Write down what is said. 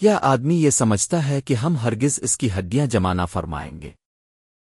کیا آدمی یہ سمجھتا ہے کہ ہم ہرگز اس کی ہڈیاں جمانا فرمائیں گے؟